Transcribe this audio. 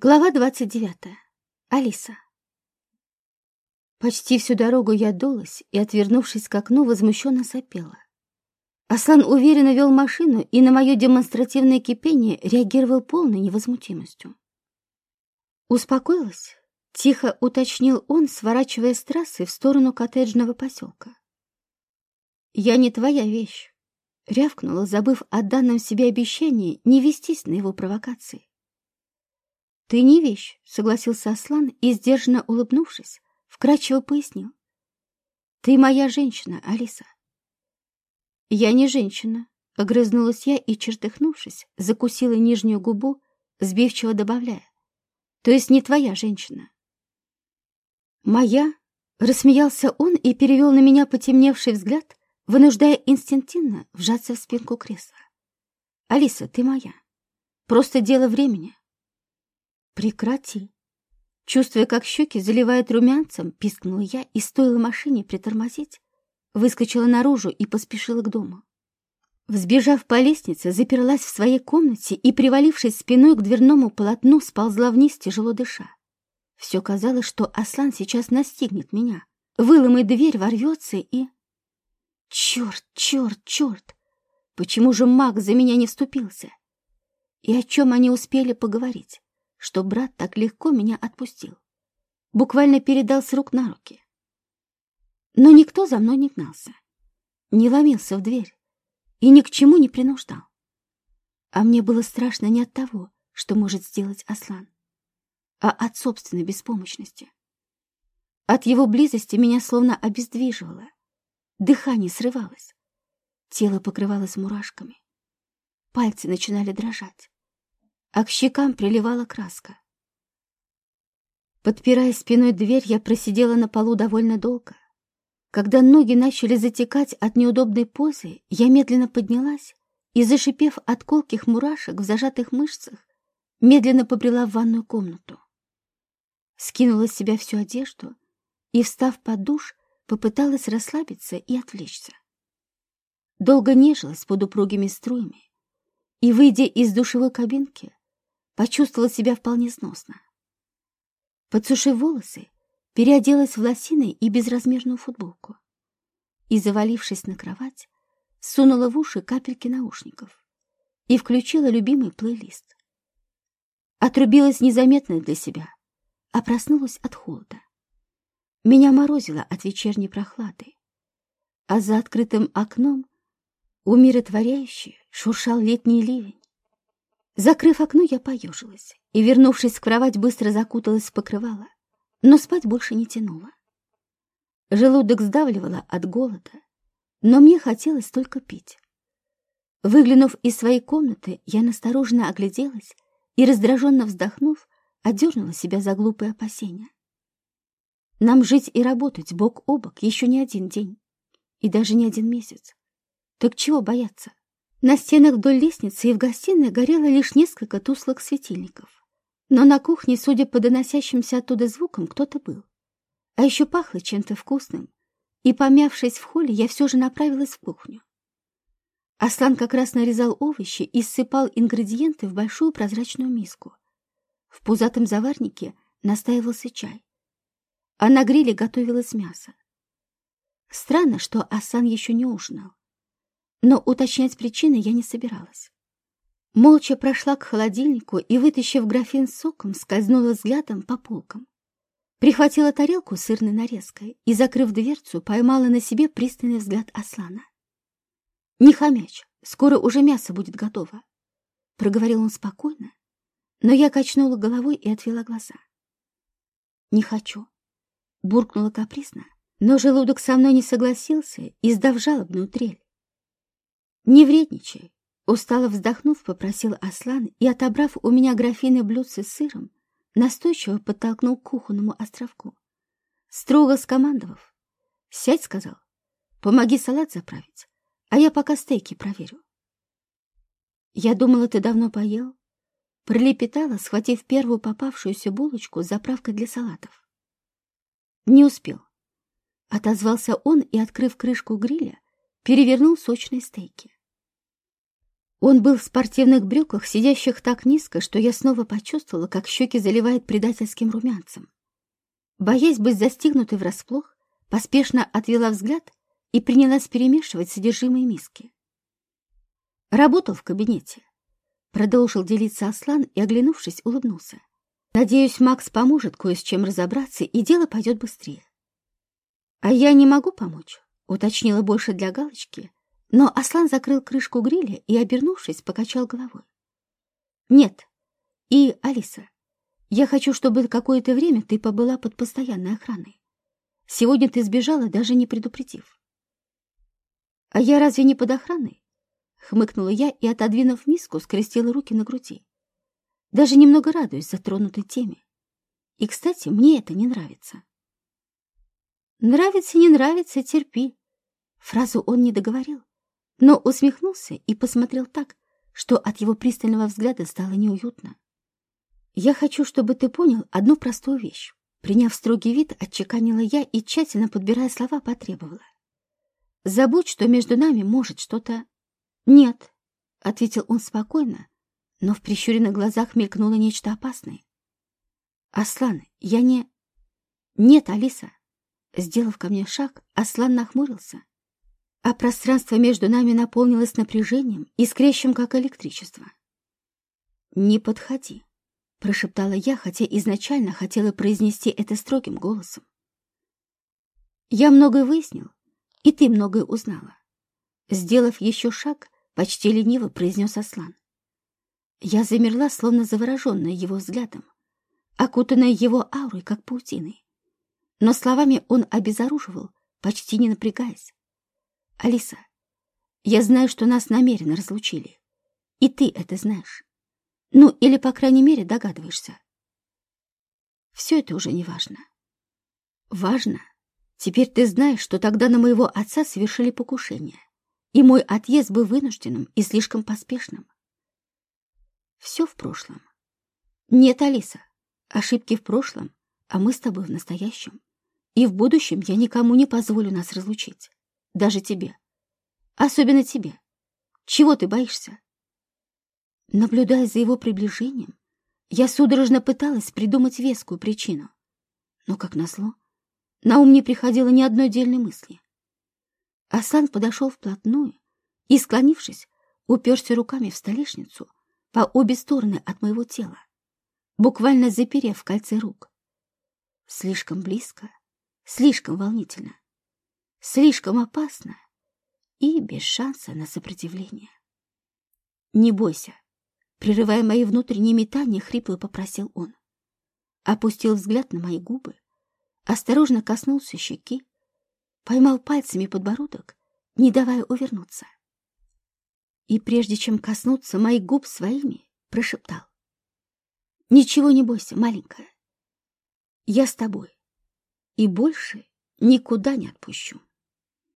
Глава двадцать девятая. Алиса. Почти всю дорогу я дулась и, отвернувшись к окну, возмущенно сопела. Аслан уверенно вел машину и на мое демонстративное кипение реагировал полной невозмутимостью. «Успокоилась?» — тихо уточнил он, сворачивая с трассы в сторону коттеджного поселка. «Я не твоя вещь», — рявкнула, забыв о данном себе обещании не вестись на его провокации. «Ты не вещь», — согласился Аслан и, сдержанно улыбнувшись, вкратчиво пояснил. «Ты моя женщина, Алиса». «Я не женщина», — огрызнулась я и, чертыхнувшись, закусила нижнюю губу, сбивчиво добавляя. «То есть не твоя женщина». «Моя?» — рассмеялся он и перевел на меня потемневший взгляд, вынуждая инстинктивно вжаться в спинку кресла. «Алиса, ты моя. Просто дело времени. «Прекрати!» Чувствуя, как щеки заливает румянцем, пискнула я и стоило машине притормозить, выскочила наружу и поспешила к дому. Взбежав по лестнице, заперлась в своей комнате и, привалившись спиной к дверному полотну, сползла вниз, тяжело дыша. Все казалось, что Аслан сейчас настигнет меня, выломает дверь, ворвется и... Черт, черт, черт! Почему же маг за меня не вступился? И о чем они успели поговорить? Что брат так легко меня отпустил. Буквально передал с рук на руки. Но никто за мной не гнался, не ломился в дверь и ни к чему не принуждал. А мне было страшно не от того, что может сделать Аслан, а от собственной беспомощности. От его близости меня словно обездвиживало, дыхание срывалось, тело покрывалось мурашками, пальцы начинали дрожать а к щекам приливала краска. Подпирая спиной дверь, я просидела на полу довольно долго. Когда ноги начали затекать от неудобной позы, я медленно поднялась и, зашипев от колких мурашек в зажатых мышцах, медленно побрела в ванную комнату. Скинула с себя всю одежду и, встав под душ, попыталась расслабиться и отвлечься. Долго нежилась под упругими струями и, выйдя из душевой кабинки, почувствовала себя вполне сносно. Подсушив волосы, переоделась в лосины и безразмерную футболку и, завалившись на кровать, сунула в уши капельки наушников и включила любимый плейлист. Отрубилась незаметно для себя, а проснулась от холода. Меня морозило от вечерней прохлады, а за открытым окном умиротворяюще шуршал летний ливень. Закрыв окно, я поежилась и, вернувшись в кровать, быстро закуталась в покрывало, но спать больше не тянула. Желудок сдавливало от голода, но мне хотелось только пить. Выглянув из своей комнаты, я настороженно огляделась и, раздраженно вздохнув, одернула себя за глупые опасения. Нам жить и работать бок о бок еще не один день и даже не один месяц. Так чего бояться? На стенах вдоль лестницы и в гостиной горело лишь несколько туслых светильников. Но на кухне, судя по доносящимся оттуда звукам, кто-то был. А еще пахло чем-то вкусным. И, помявшись в холле, я все же направилась в кухню. Аслан как раз нарезал овощи и ссыпал ингредиенты в большую прозрачную миску. В пузатом заварнике настаивался чай. А на гриле готовилось мясо. Странно, что Асан еще не ужинал но уточнять причины я не собиралась. Молча прошла к холодильнику и, вытащив графин соком, скользнула взглядом по полкам. Прихватила тарелку сырной нарезкой и, закрыв дверцу, поймала на себе пристальный взгляд Аслана. «Не хомячь, скоро уже мясо будет готово», — проговорил он спокойно, но я качнула головой и отвела глаза. «Не хочу», — буркнула капризно, но желудок со мной не согласился, издав жалобную трель. «Не вредничай!» Устало вздохнув, попросил Аслан и, отобрав у меня графины блюдце с сыром, настойчиво подтолкнул к кухонному островку. Строго скомандовав. «Сядь», — сказал, — «помоги салат заправить, а я пока стейки проверю». «Я думала, ты давно поел?» Пролепетала, схватив первую попавшуюся булочку с заправкой для салатов. «Не успел», — отозвался он и, открыв крышку гриля, перевернул сочные стейки. Он был в спортивных брюках, сидящих так низко, что я снова почувствовала, как щеки заливает предательским румянцем. Боясь быть застигнутой врасплох, поспешно отвела взгляд и принялась перемешивать содержимое миски. Работал в кабинете. Продолжил делиться Аслан и, оглянувшись, улыбнулся. Надеюсь, Макс поможет кое с чем разобраться, и дело пойдет быстрее. А я не могу помочь, уточнила больше для галочки, но Аслан закрыл крышку гриля и, обернувшись, покачал головой. Нет. И, Алиса, я хочу, чтобы какое-то время ты побыла под постоянной охраной. Сегодня ты сбежала, даже не предупредив. А я разве не под охраной? Хмыкнула я и, отодвинув миску, скрестила руки на груди. Даже немного радуюсь затронутой теме. И, кстати, мне это не нравится. Нравится, не нравится, терпи. Фразу он не договорил, но усмехнулся и посмотрел так, что от его пристального взгляда стало неуютно. Я хочу, чтобы ты понял одну простую вещь. Приняв строгий вид, отчеканила я и, тщательно подбирая слова, потребовала. Забудь, что между нами может что-то «Нет», — ответил он спокойно, но в прищуренных глазах мелькнуло нечто опасное. «Аслан, я не...» «Нет, Алиса!» Сделав ко мне шаг, Аслан нахмурился, а пространство между нами наполнилось напряжением, искрящим, как электричество. «Не подходи», — прошептала я, хотя изначально хотела произнести это строгим голосом. «Я многое выяснил, и ты многое узнала». Сделав еще шаг, Почти лениво произнес Аслан. Я замерла, словно завороженная его взглядом, окутанная его аурой, как паутиной. Но словами он обезоруживал, почти не напрягаясь. «Алиса, я знаю, что нас намеренно разлучили. И ты это знаешь. Ну, или, по крайней мере, догадываешься. Все это уже не важно. Важно. Теперь ты знаешь, что тогда на моего отца совершили покушение и мой отъезд был вынужденным и слишком поспешным. Все в прошлом. Нет, Алиса, ошибки в прошлом, а мы с тобой в настоящем. И в будущем я никому не позволю нас разлучить. Даже тебе. Особенно тебе. Чего ты боишься? Наблюдая за его приближением, я судорожно пыталась придумать вескую причину. Но, как назло, на ум не приходило ни одной дельной мысли. Асан подошел вплотную и, склонившись, уперся руками в столешницу по обе стороны от моего тела, буквально заперев кольце рук. Слишком близко, слишком волнительно, слишком опасно и без шанса на сопротивление. «Не бойся», — прерывая мои внутренние метания, хрипло попросил он. Опустил взгляд на мои губы, осторожно коснулся щеки, поймал пальцами подбородок, не давая увернуться. И прежде чем коснуться моих губ своими, прошептал. «Ничего не бойся, маленькая. Я с тобой и больше никуда не отпущу».